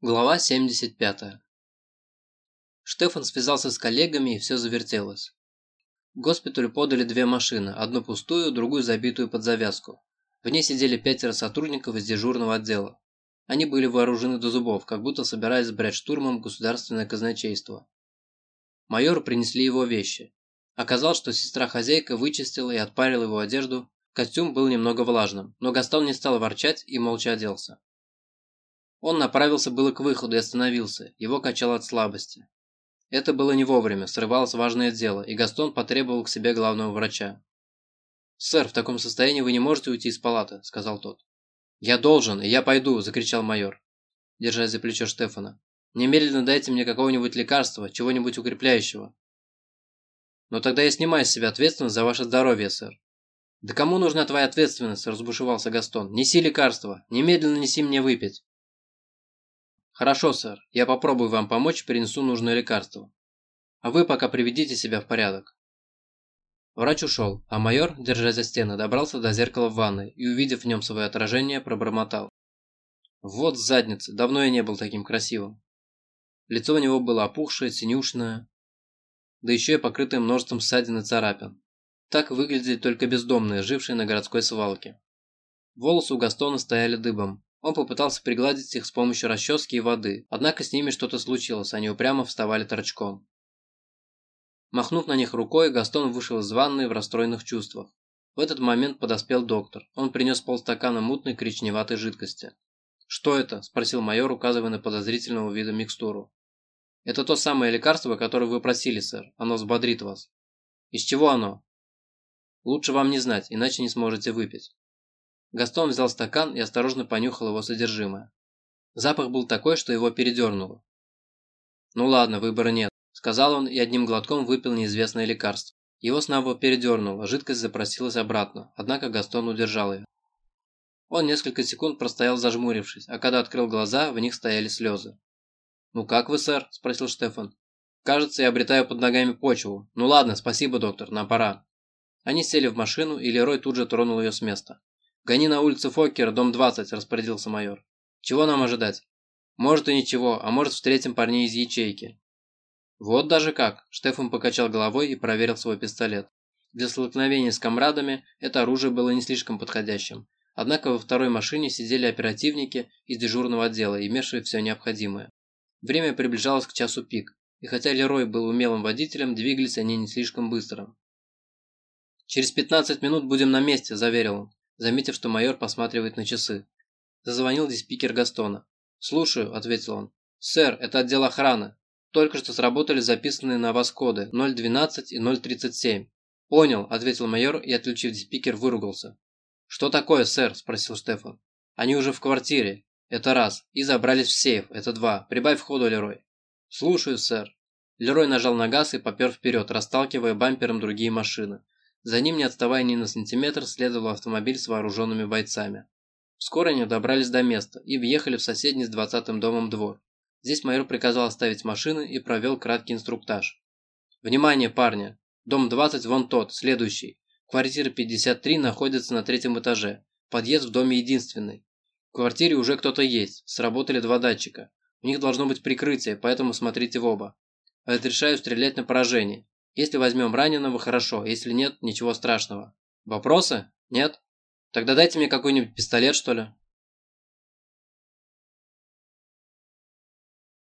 Глава 75. Штефан связался с коллегами и все завертелось. В госпиталю подали две машины, одну пустую, другую забитую под завязку. В ней сидели пятеро сотрудников из дежурного отдела. Они были вооружены до зубов, как будто собирались брать штурмом государственное казначейство. Майору принесли его вещи. Оказалось, что сестра-хозяйка вычистила и отпарила его одежду, костюм был немного влажным, но Гастон не стал ворчать и молча оделся. Он направился было к выходу и остановился, его качало от слабости. Это было не вовремя, срывалось важное дело, и Гастон потребовал к себе главного врача. «Сэр, в таком состоянии вы не можете уйти из палаты», – сказал тот. «Я должен, и я пойду», – закричал майор, держась за плечо Штефана. «Немедленно дайте мне какого-нибудь лекарства, чего-нибудь укрепляющего». «Но тогда я снимаю с себя ответственность за ваше здоровье, сэр». «Да кому нужна твоя ответственность?» – разбушевался Гастон. «Неси лекарство, немедленно неси мне выпить». «Хорошо, сэр. Я попробую вам помочь принесу нужное лекарство. А вы пока приведите себя в порядок». Врач ушел, а майор, держась за стены, добрался до зеркала в ванной и, увидев в нем свое отражение, пробормотал. «Вот задница, давно я не был таким красивым». Лицо у него было опухшее, синюшное, да еще и покрытое множеством ссадин и царапин. Так выглядели только бездомные, жившие на городской свалке. Волосы у Гастона стояли дыбом, он попытался пригладить их с помощью расчески и воды, однако с ними что-то случилось, они упрямо вставали торчком. Махнув на них рукой, Гастон вышел из ванной в расстроенных чувствах. В этот момент подоспел доктор. Он принес полстакана мутной коричневатой жидкости. «Что это?» – спросил майор, указывая на подозрительного вида микстуру. «Это то самое лекарство, которое вы просили, сэр. Оно взбодрит вас». «Из чего оно?» «Лучше вам не знать, иначе не сможете выпить». Гастон взял стакан и осторожно понюхал его содержимое. Запах был такой, что его передернуло. «Ну ладно, выбора нет», – сказал он и одним глотком выпил неизвестное лекарство. Его снова передернуло, жидкость запросилась обратно, однако Гастон удержал ее. Он несколько секунд простоял зажмурившись, а когда открыл глаза, в них стояли слезы. «Ну как вы, сэр?» – спросил Штефан. «Кажется, я обретаю под ногами почву. Ну ладно, спасибо, доктор, нам пора». Они сели в машину, и Лерой тут же тронул ее с места. «Гони на улицу Фоккер, дом 20», – распорядился майор. «Чего нам ожидать?» «Может и ничего, а может встретим парней из ячейки». «Вот даже как», – Штефан покачал головой и проверил свой пистолет. Для столкновения с комрадами это оружие было не слишком подходящим. Однако во второй машине сидели оперативники из дежурного отдела, имевшие все необходимое. Время приближалось к часу пик, и хотя Лерой был умелым водителем, двигались они не слишком быстро. «Через 15 минут будем на месте», – заверил он заметив, что майор посматривает на часы. Зазвонил диспикер Гастона. «Слушаю», – ответил он. «Сэр, это отдел охраны. Только что сработали записанные на вас коды 012 и 037». «Понял», – ответил майор и, отключив диспикер, выругался. «Что такое, сэр?» – спросил Штефан. «Они уже в квартире. Это раз. И забрались в сейф. Это два. Прибавь ходу, Лерой». «Слушаю, сэр». Лерой нажал на газ и попер вперед, расталкивая бампером другие машины. За ним, не отставая ни на сантиметр, следовал автомобиль с вооруженными бойцами. Вскоре они добрались до места и въехали в соседний с двадцатым домом двор. Здесь майор приказал оставить машины и провел краткий инструктаж. «Внимание, парни! Дом 20 вон тот, следующий. Квартира 53 находится на третьем этаже. Подъезд в доме единственный. В квартире уже кто-то есть, сработали два датчика. У них должно быть прикрытие, поэтому смотрите в оба. Разрешаю стрелять на поражение. Если возьмем раненого, хорошо, если нет, ничего страшного. Вопросы? Нет? Тогда дайте мне какой-нибудь пистолет, что ли.